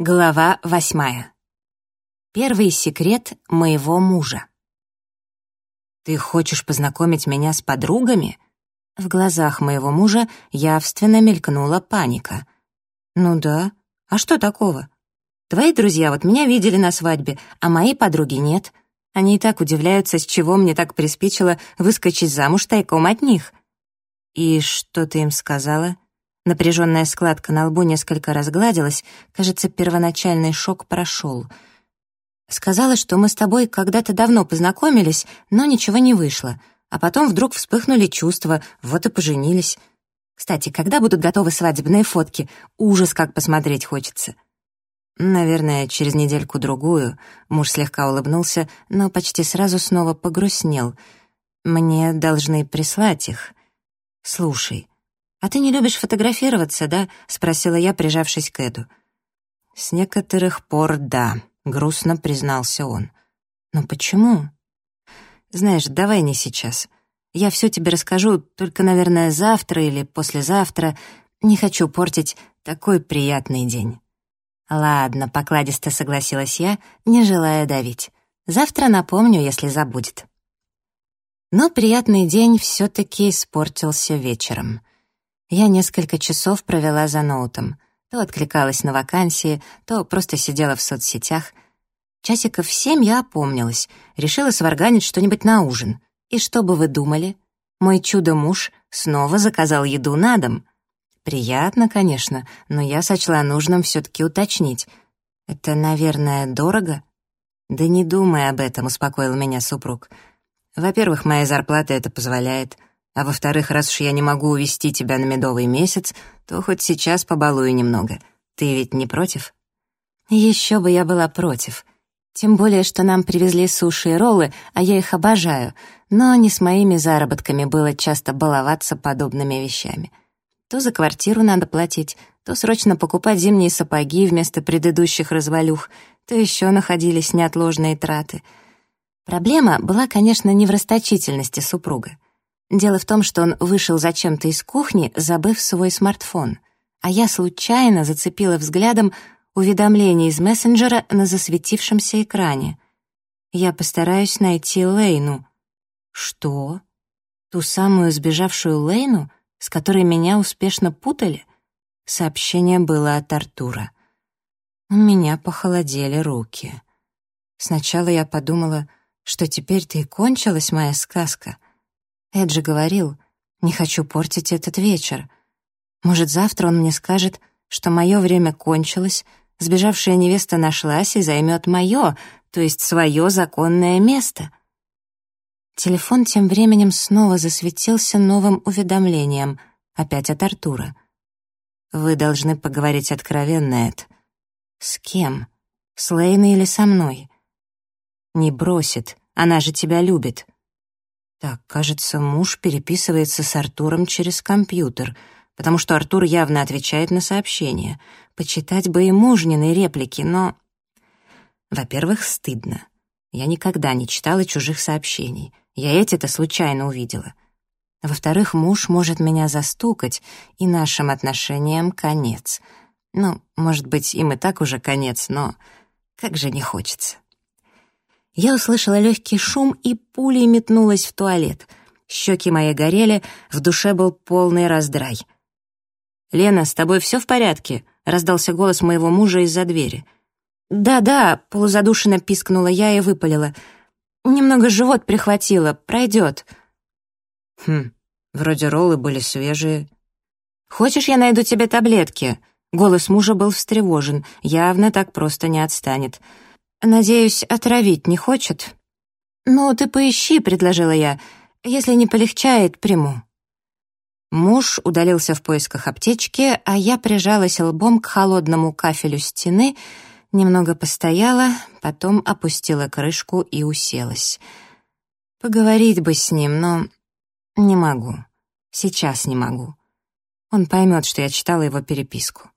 Глава восьмая. Первый секрет моего мужа. «Ты хочешь познакомить меня с подругами?» В глазах моего мужа явственно мелькнула паника. «Ну да. А что такого? Твои друзья вот меня видели на свадьбе, а мои подруги нет. Они и так удивляются, с чего мне так приспичило выскочить замуж тайком от них». «И что ты им сказала?» Напряженная складка на лбу несколько разгладилась, кажется, первоначальный шок прошел. Сказала, что мы с тобой когда-то давно познакомились, но ничего не вышло. А потом вдруг вспыхнули чувства, вот и поженились. Кстати, когда будут готовы свадебные фотки? Ужас, как посмотреть хочется. Наверное, через недельку-другую. Муж слегка улыбнулся, но почти сразу снова погрустнел. Мне должны прислать их. Слушай, «А ты не любишь фотографироваться, да?» — спросила я, прижавшись к Эду. «С некоторых пор да», — грустно признался он. «Но почему?» «Знаешь, давай не сейчас. Я все тебе расскажу, только, наверное, завтра или послезавтра. Не хочу портить такой приятный день». «Ладно», — покладисто согласилась я, не желая давить. «Завтра напомню, если забудет». Но приятный день все-таки испортился вечером — я несколько часов провела за ноутом. То откликалась на вакансии, то просто сидела в соцсетях. Часиков в семь я опомнилась, решила сварганить что-нибудь на ужин. И что бы вы думали? Мой чудо-муж снова заказал еду на дом. Приятно, конечно, но я сочла нужным все-таки уточнить. Это, наверное, дорого? Да не думай об этом, успокоил меня супруг. Во-первых, моя зарплата это позволяет — а во-вторых, раз уж я не могу увести тебя на медовый месяц, то хоть сейчас побалую немного. Ты ведь не против?» Еще бы я была против. Тем более, что нам привезли суши и роллы, а я их обожаю. Но не с моими заработками было часто баловаться подобными вещами. То за квартиру надо платить, то срочно покупать зимние сапоги вместо предыдущих развалюх, то еще находились неотложные траты. Проблема была, конечно, не в расточительности супруга. Дело в том, что он вышел зачем-то из кухни, забыв свой смартфон, а я случайно зацепила взглядом уведомление из мессенджера на засветившемся экране. Я постараюсь найти Лейну. Что? Ту самую сбежавшую Лейну, с которой меня успешно путали? Сообщение было от Артура. У меня похолодели руки. Сначала я подумала, что теперь-то и кончилась моя сказка — Эд говорил, не хочу портить этот вечер. Может, завтра он мне скажет, что мое время кончилось, сбежавшая невеста нашлась и займет мое, то есть свое законное место. Телефон тем временем снова засветился новым уведомлением, опять от Артура. «Вы должны поговорить откровенно, Эд». «С кем? С Лейной или со мной?» «Не бросит, она же тебя любит». Так, кажется, муж переписывается с Артуром через компьютер, потому что Артур явно отвечает на сообщения. Почитать бы и мужнины реплики, но... Во-первых, стыдно. Я никогда не читала чужих сообщений. Я эти-то случайно увидела. Во-вторых, муж может меня застукать, и нашим отношениям конец. Ну, может быть, им и так уже конец, но как же не хочется. Я услышала легкий шум и пулей метнулась в туалет. Щеки мои горели, в душе был полный раздрай. «Лена, с тобой все в порядке?» — раздался голос моего мужа из-за двери. «Да-да», — полузадушенно пискнула я и выпалила. «Немного живот прихватило, пройдет». «Хм, вроде роллы были свежие». «Хочешь, я найду тебе таблетки?» Голос мужа был встревожен, явно так просто не отстанет. «Надеюсь, отравить не хочет?» «Ну, ты поищи», — предложила я. «Если не полегчает, приму». Муж удалился в поисках аптечки, а я прижалась лбом к холодному кафелю стены, немного постояла, потом опустила крышку и уселась. Поговорить бы с ним, но не могу. Сейчас не могу. Он поймет, что я читала его переписку.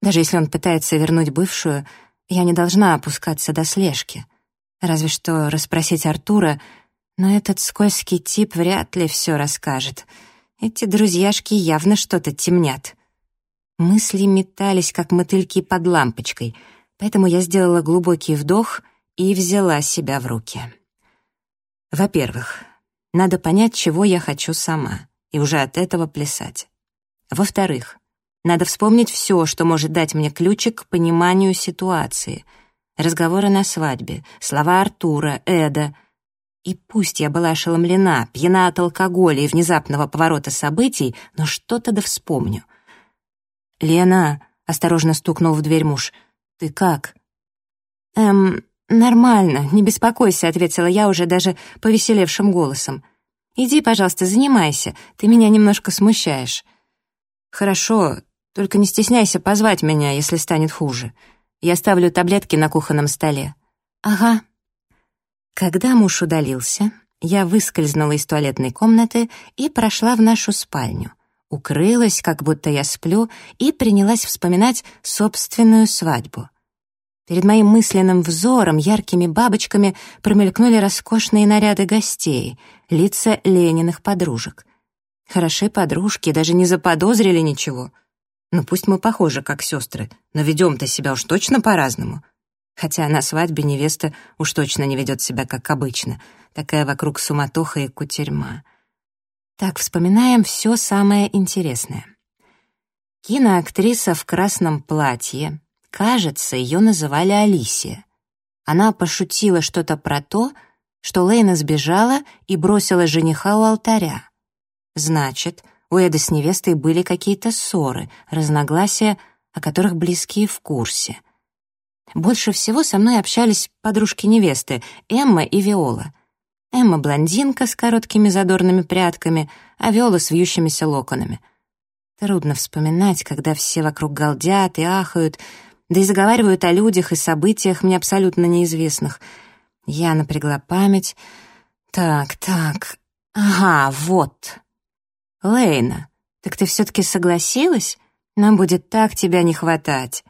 Даже если он пытается вернуть бывшую — я не должна опускаться до слежки. Разве что расспросить Артура, но этот скользкий тип вряд ли все расскажет. Эти друзьяшки явно что-то темнят. Мысли метались, как мотыльки под лампочкой, поэтому я сделала глубокий вдох и взяла себя в руки. Во-первых, надо понять, чего я хочу сама, и уже от этого плясать. Во-вторых, надо вспомнить все, что может дать мне ключик к пониманию ситуации. Разговоры на свадьбе, слова Артура, Эда. И пусть я была ошеломлена, пьяна от алкоголя и внезапного поворота событий, но что-то да вспомню. «Лена», — осторожно стукнул в дверь муж, — «ты как?» «Эм, нормально, не беспокойся», — ответила я уже даже повеселевшим голосом. «Иди, пожалуйста, занимайся, ты меня немножко смущаешь». «Хорошо, только не стесняйся позвать меня, если станет хуже. Я ставлю таблетки на кухонном столе». «Ага». Когда муж удалился, я выскользнула из туалетной комнаты и прошла в нашу спальню. Укрылась, как будто я сплю, и принялась вспоминать собственную свадьбу. Перед моим мысленным взором яркими бабочками промелькнули роскошные наряды гостей, лица Лениных подружек. Хороши подружки, даже не заподозрили ничего. Ну пусть мы похожи, как сестры, но ведем-то себя уж точно по-разному. Хотя на свадьбе невеста уж точно не ведет себя, как обычно. Такая вокруг суматоха и кутерьма. Так, вспоминаем все самое интересное. Киноактриса в красном платье. Кажется, ее называли Алисия. Она пошутила что-то про то, что Лейна сбежала и бросила жениха у алтаря. Значит, у Эды с невестой были какие-то ссоры, разногласия, о которых близкие в курсе. Больше всего со мной общались подружки невесты Эмма и Виола. Эмма — блондинка с короткими задорными прядками, а Виола — с вьющимися локонами. Трудно вспоминать, когда все вокруг галдят и ахают, да и заговаривают о людях и событиях мне абсолютно неизвестных. Я напрягла память. Так, так, ага, вот. «Лейна, так ты все-таки согласилась? Нам будет так тебя не хватать».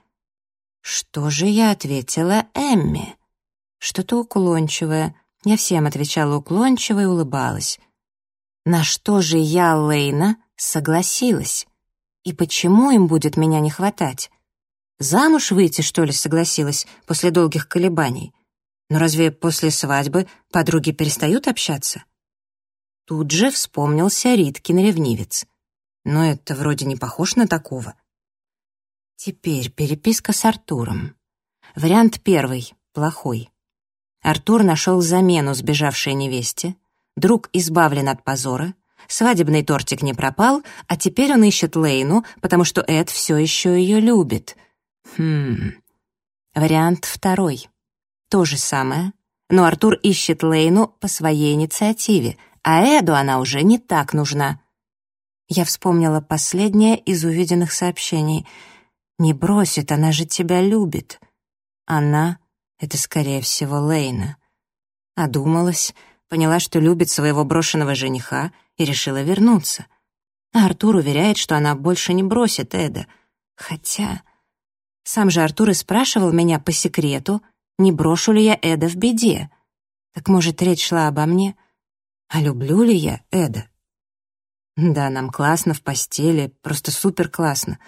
Что же я ответила Эмми? Что-то уклончивое. Я всем отвечала уклончиво и улыбалась. На что же я, Лейна, согласилась? И почему им будет меня не хватать? Замуж выйти, что ли, согласилась после долгих колебаний? Но разве после свадьбы подруги перестают общаться? Тут же вспомнился Риткин ревнивец. Но это вроде не похож на такого. Теперь переписка с Артуром. Вариант первый — плохой. Артур нашел замену сбежавшей невесте, друг избавлен от позора, свадебный тортик не пропал, а теперь он ищет Лейну, потому что Эд все еще ее любит. Хм. Вариант второй. То же самое, но Артур ищет Лейну по своей инициативе, а Эду она уже не так нужна. Я вспомнила последнее из увиденных сообщений. «Не бросит, она же тебя любит». Она — это, скорее всего, Лейна. Одумалась, поняла, что любит своего брошенного жениха и решила вернуться. А Артур уверяет, что она больше не бросит Эда. Хотя... Сам же Артур и спрашивал меня по секрету, не брошу ли я Эда в беде. Так, может, речь шла обо мне — а люблю ли я Эда? Да, нам классно в постели, просто супер классно.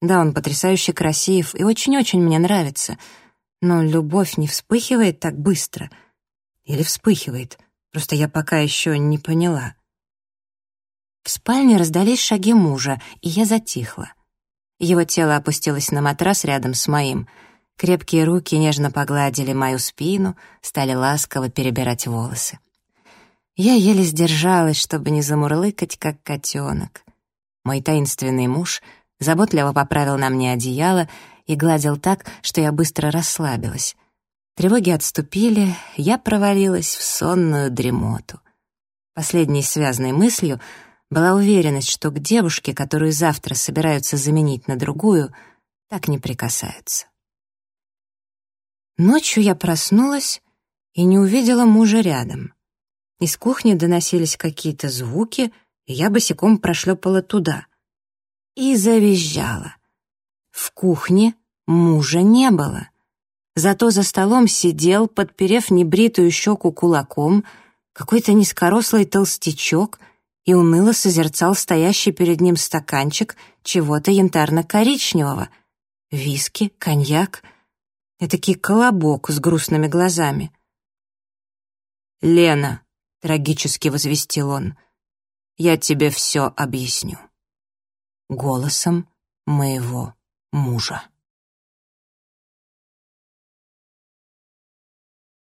Да, он потрясающе красив и очень-очень мне нравится. Но любовь не вспыхивает так быстро. Или вспыхивает, просто я пока еще не поняла. В спальне раздались шаги мужа, и я затихла. Его тело опустилось на матрас рядом с моим. Крепкие руки нежно погладили мою спину, стали ласково перебирать волосы. Я еле сдержалась, чтобы не замурлыкать, как котенок. Мой таинственный муж заботливо поправил на мне одеяло и гладил так, что я быстро расслабилась. Тревоги отступили, я провалилась в сонную дремоту. Последней связной мыслью была уверенность, что к девушке, которую завтра собираются заменить на другую, так не прикасаются. Ночью я проснулась и не увидела мужа рядом. Из кухни доносились какие-то звуки, и я босиком прошлепала туда. И завизжала. В кухне мужа не было. Зато за столом сидел, подперев небритую щеку кулаком, какой-то низкорослый толстячок и уныло созерцал стоящий перед ним стаканчик чего-то янтарно-коричневого. Виски, коньяк, этакий колобок с грустными глазами. «Лена», — трагически возвестил он, — «я тебе все объясню». Голосом моего мужа.